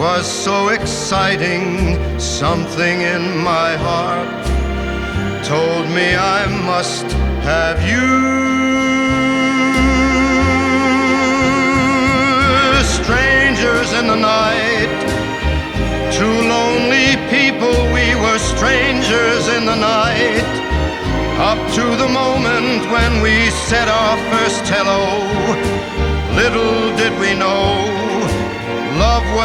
was so exciting, something in my heart told me I must have you. Strangers in the night, two lonely people, we were strangers in the night. Up to the moment when we said our first hello, little did we know,